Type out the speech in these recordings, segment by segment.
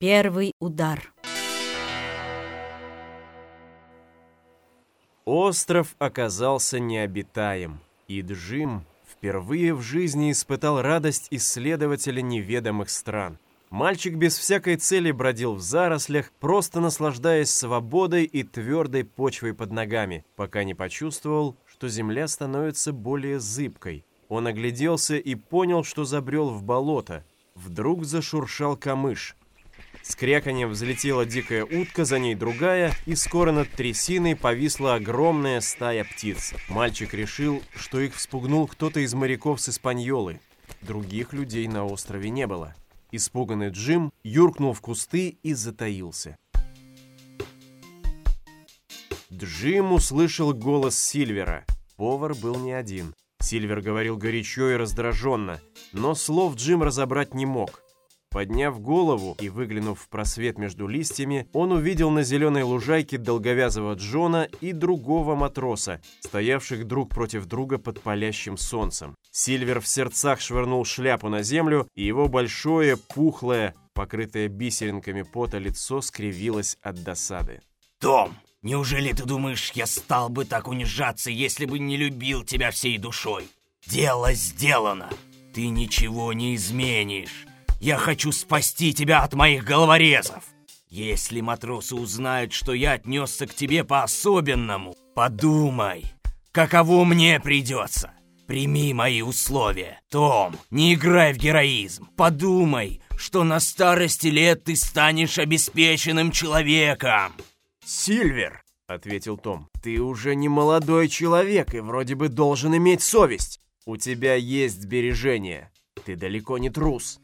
Первый удар. Остров оказался необитаем, и Джим впервые в жизни испытал радость исследователя неведомых стран. Мальчик без всякой цели бродил в зарослях, просто наслаждаясь свободой и твердой почвой под ногами, пока не почувствовал, что земля становится более зыбкой. Он огляделся и понял, что забрел в болото. Вдруг зашуршал камыш. С кряканьем взлетела дикая утка, за ней другая, и скоро над трясиной повисла огромная стая птиц. Мальчик решил, что их вспугнул кто-то из моряков с Испаньолы. Других людей на острове не было. Испуганный Джим юркнул в кусты и затаился. Джим услышал голос Сильвера. Повар был не один. Сильвер говорил горячо и раздраженно, но слов Джим разобрать не мог. Подняв голову и выглянув в просвет между листьями, он увидел на зеленой лужайке долговязого Джона и другого матроса, стоявших друг против друга под палящим солнцем. Сильвер в сердцах швырнул шляпу на землю, и его большое, пухлое, покрытое бисеринками пота лицо скривилось от досады. «Том, неужели ты думаешь, я стал бы так унижаться, если бы не любил тебя всей душой? Дело сделано. Ты ничего не изменишь. Я хочу спасти тебя от моих головорезов. Если матросы узнают, что я отнесся к тебе по-особенному, подумай, каково мне придется. Прими мои условия. Том, не играй в героизм. Подумай, что на старости лет ты станешь обеспеченным человеком. «Сильвер», — ответил Том, — «ты уже не молодой человек и вроде бы должен иметь совесть. У тебя есть сбережения. Ты далеко не трус.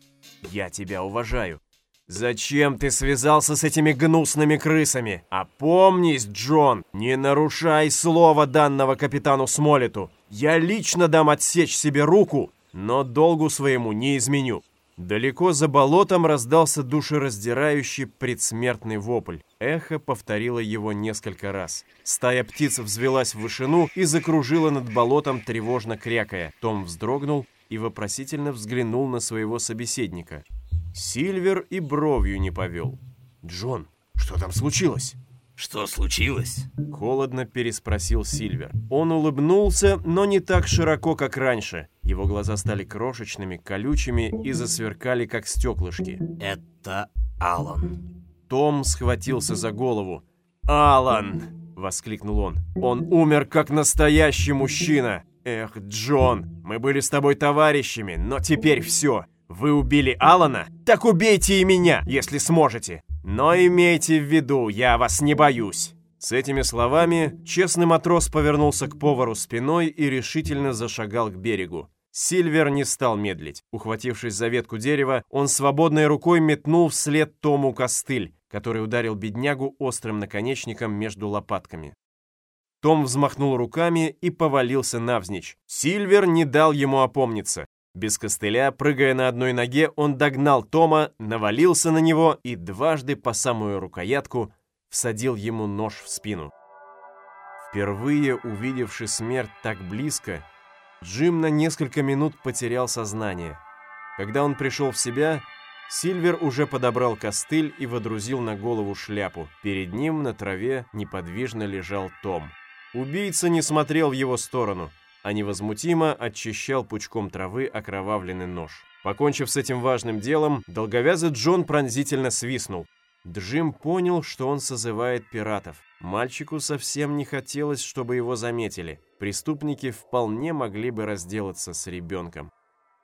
Я тебя уважаю. Зачем ты связался с этими гнусными крысами? Опомнись, Джон, не нарушай слово данного капитану Смолету. Я лично дам отсечь себе руку, но долгу своему не изменю. Далеко за болотом раздался душераздирающий предсмертный вопль. Эхо повторило его несколько раз. Стая птиц взвелась в вышину и закружила над болотом, тревожно крякая. Том вздрогнул и вопросительно взглянул на своего собеседника. Сильвер и бровью не повел. «Джон, что там случилось?» Что случилось? Холодно переспросил Сильвер. Он улыбнулся, но не так широко, как раньше. Его глаза стали крошечными, колючими и засверкали, как стеклышки. Это Алан. Том схватился за голову. «Алан!» — воскликнул он. «Он умер, как настоящий мужчина!» «Эх, Джон, мы были с тобой товарищами, но теперь все. Вы убили Алана? Так убейте и меня, если сможете. Но имейте в виду, я вас не боюсь». С этими словами честный матрос повернулся к повару спиной и решительно зашагал к берегу. Сильвер не стал медлить. Ухватившись за ветку дерева, он свободной рукой метнул вслед Тому костыль, который ударил беднягу острым наконечником между лопатками. Том взмахнул руками и повалился навзничь. Сильвер не дал ему опомниться. Без костыля, прыгая на одной ноге, он догнал Тома, навалился на него и дважды по самую рукоятку всадил ему нож в спину. Впервые увидевший смерть так близко, Джим на несколько минут потерял сознание. Когда он пришел в себя, Сильвер уже подобрал костыль и водрузил на голову шляпу. Перед ним на траве неподвижно лежал Том. Убийца не смотрел в его сторону, а невозмутимо очищал пучком травы окровавленный нож. Покончив с этим важным делом, долговязый Джон пронзительно свистнул. Джим понял, что он созывает пиратов. Мальчику совсем не хотелось, чтобы его заметили. Преступники вполне могли бы разделаться с ребенком.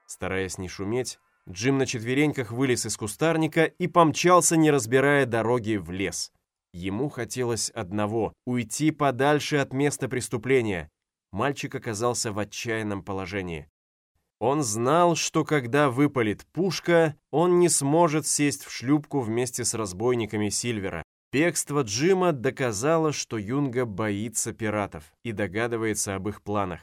Стараясь не шуметь, Джим на четвереньках вылез из кустарника и помчался, не разбирая дороги, в лес. Ему хотелось одного — уйти подальше от места преступления. Мальчик оказался в отчаянном положении. Он знал, что когда выпалит пушка, он не сможет сесть в шлюпку вместе с разбойниками Сильвера. Бегство Джима доказало, что Юнга боится пиратов и догадывается об их планах.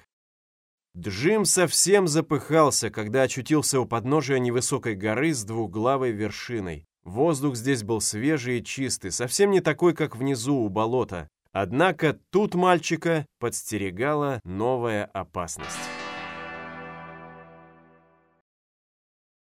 Джим совсем запыхался, когда очутился у подножия невысокой горы с двухглавой вершиной. Воздух здесь был свежий и чистый, совсем не такой, как внизу у болота. Однако тут мальчика подстерегала новая опасность.